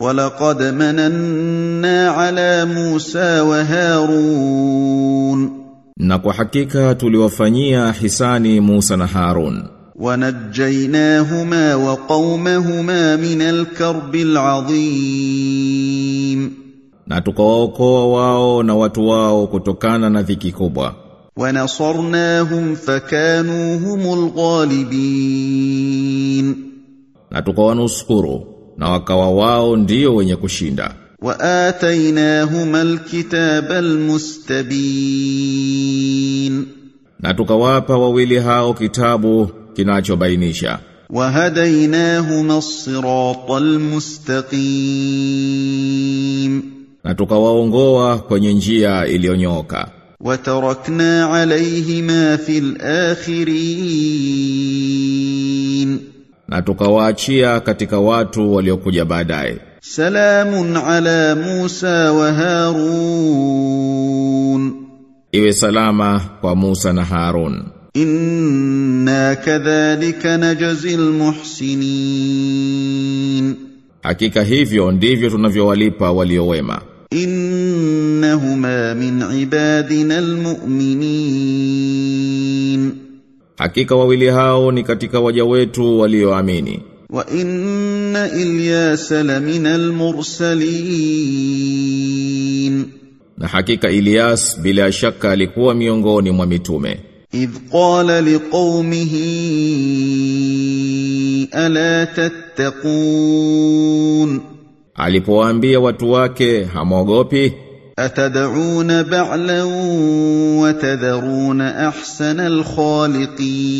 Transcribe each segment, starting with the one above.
ولقد مننا على موسى وهارون Na kwa hakika tuliwafanyia hisani Musa na Harun ونجيناهما وقومهما من الكرب العظيم na tukawaokoa wao na watu wao kutokana na dhiki kubwa ونصرناهم فكانوا هم الغالبين na tukawanusuru na wakawa wao ndio wenye kushinda. Wa atainahuma alkitaba almustabin. Na tukawapa wawili hao kitabu kinachobainisha. Wa hadainahuma as-sirata almustaqim. Na tukawaongoa kwenye njia iliyonyoka. Wa tarakna alayhima fil akhirin na tukawaachia katika watu waliokuja baadaye. Salamun ala Musa wa Harun, iwe salama kwa Musa na Harun. Inna kadhalika najzil muhsinin, hakika hivyo ndivyo tunavyowalipa waliowema. Innahuma min ibadina almu'minin hakika wawili hao ni katika waja wetu walioamini وإن إلياس لمن المرسلين na hakika Elias bila shaka alikuwa miongoni mwa mitume إذ قال لقومه ألا تتقون alipowaambia watu wake hamwogopi أتدعون بعلا وتذرون أحسن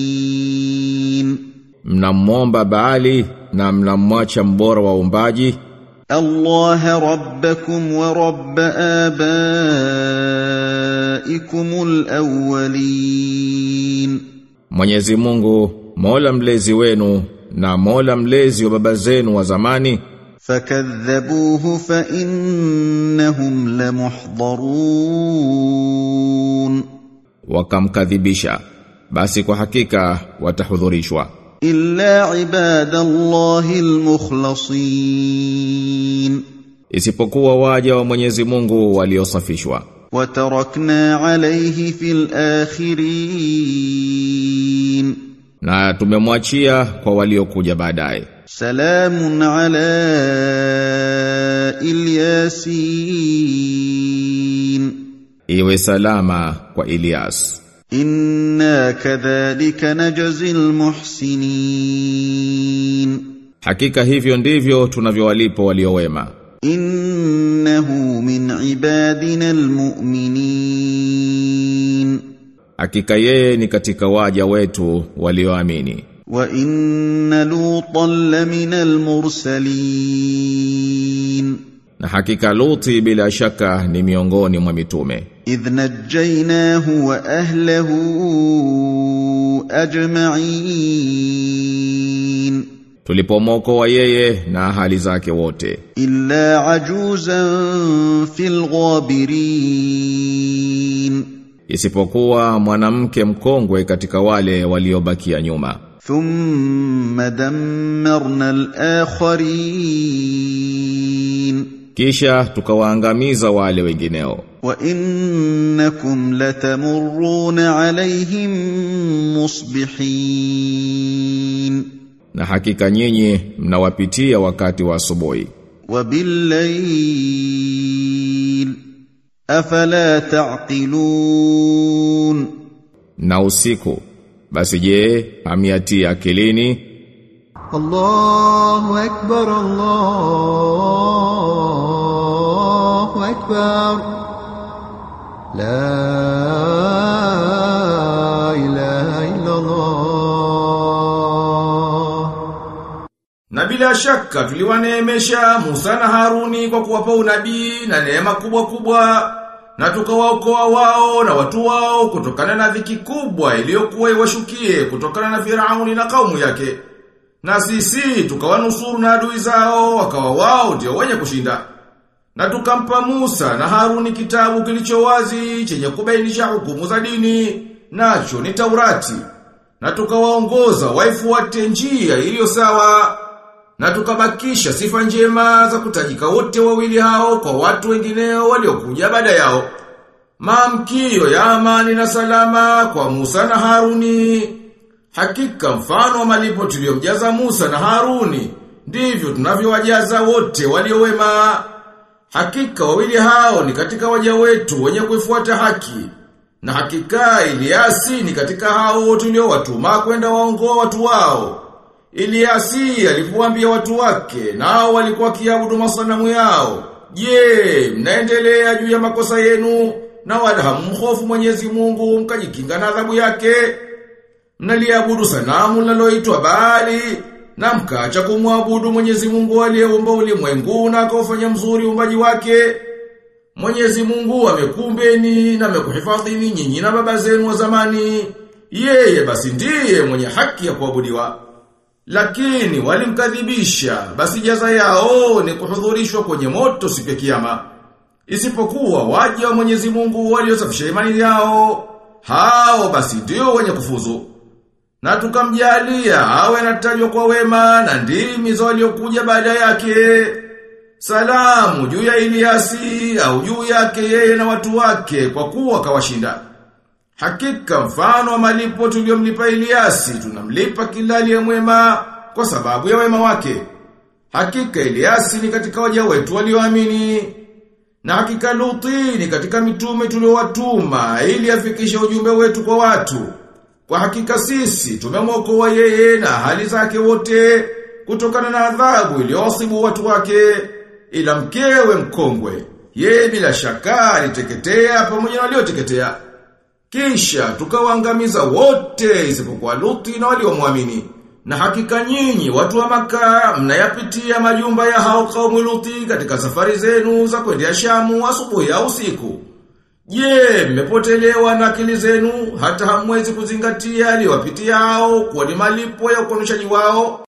الخالقين mnamwomba Baali na mnamwacha mbora wa umbaji الله ربكم ورب آبائكم الأولين Mwenyezi Mungu Mola mlezi wenu na Mola mlezi wa baba zenu wa zamani فكذبوه فإنهم لمحضرون wakamkadhibisha basi kwa hakika watahudhurishwa إلا عباد الله المخلصين isipokuwa waja wa Mwenyezi Mungu waliosafishwa وتركنا عليه في الآخرين na tumemwachia kwa waliokuja baadaye سلام على الياسين iwe salama kwa Elias إنا كذلك نجزي المحسنين hakika hivyo ndivyo tunavyowalipa waliowema إنه من عبادنا المؤمنين hakika yeye ni katika waja wetu walioamini وإن لوطا لمن المرسلين na hakika Luti bila shaka ni miongoni mwa mitume إذ نجيناه وأهله أجمعين tulipomwokoa yeye na ahali zake wote إلا عجوزا في الغابرين isipokuwa mwanamke mkongwe katika wale waliobakia nyuma ثم دمرنا الآخرين kisha tukawaangamiza wale wengineo وإنكم لتمرون عليهم مصبحين na hakika nyinyi mnawapitia wakati wa asubuhi وبالليل أفلا تعقلون na usiku basi je hamiati akilini? Allahu akbar Allahu akbar. La ilaha illa Allah Na bila shaka tuliwaneemesha Musa na Haruni kwa kuwapa unabii na neema kubwa kubwa na tukawaokoa wao na watu wao kutokana na dhiki kubwa iliyokuwa iwashukie kutokana na Firauni na kaumu yake. Na sisi tukawanusuru na adui zao wakawa wao ndio wenye kushinda. Na tukampa Musa na Haruni kitabu kilicho wazi chenye kubainisha hukumu za dini nacho ni Taurati. Na tukawaongoza waifuate njia iliyo sawa na tukabakisha sifa njema za kutajika wote wawili hao kwa watu wengineo waliokuja baada yao. Maamkio ya amani na salama kwa Musa na Haruni. Hakika mfano wa malipo tuliyomjaza Musa na Haruni, ndivyo tunavyowajaza wote waliowema. Hakika wawili hao ni katika waja wetu wenye kuifuata haki. Na hakika Iliasi ni katika hao tuliowatuma kwenda waongoa watu wao. Iliasi alipoambia watu wake nao walikuwa kiabudu masanamu yao. Je, mnaendelea juu ya makosa yenu na wala hamhofu Mwenyezi Mungu mkajikinga na adhabu yake? Mnaliabudu sanamu linaloitwa Baali na mkacha kumwabudu Mwenyezi Mungu aliyeumba ulimwengu na akaufanya mzuri umbaji wake. Mwenyezi Mungu amekumbeni na amekuhifadhini nyinyi na baba zenu wa zamani. Yeye basi ndiye mwenye haki ya kuabudiwa. Lakini walimkadhibisha, basi jaza yao ni kuhudhurishwa kwenye moto siku ya kiyama. Isipokuwa waja wa Mwenyezi Mungu waliosafisha imani yao, hao basi ndio wenye kufuzu. Na tukamjalia awe natajwa kwa wema na ndimi za waliokuja baada yake. Salamu juu ya Iliasi au juu yake yeye na watu wake kwa kuwa kawashinda. Hakika mfano wa malipo tuliyomlipa Iliasi tunamlipa kila aliye mwema kwa sababu ya wema wake. Hakika Iliasi ni katika waja wetu walioamini. Na hakika Luti ni katika mitume tuliowatuma ili afikishe ujumbe wetu kwa watu. Kwa hakika sisi tumemwokoa yeye na hali zake wote kutokana na adhabu iliyowasibu watu wake ila mkewe mkongwe. Yeye bila shaka aliteketea pamoja na walioteketea. Kisha tukawaangamiza wote isipokuwa Luti na waliomwamini. Na hakika nyinyi watu wa maka mnayapitia majumba ya hao kaumu Luti katika safari zenu za kwenda Shamu asubuhi au usiku. Je, mmepotelewa na akili zenu hata hamwezi kuzingatia aliyowapitia hao kwa malipo ya ukonishaji wao?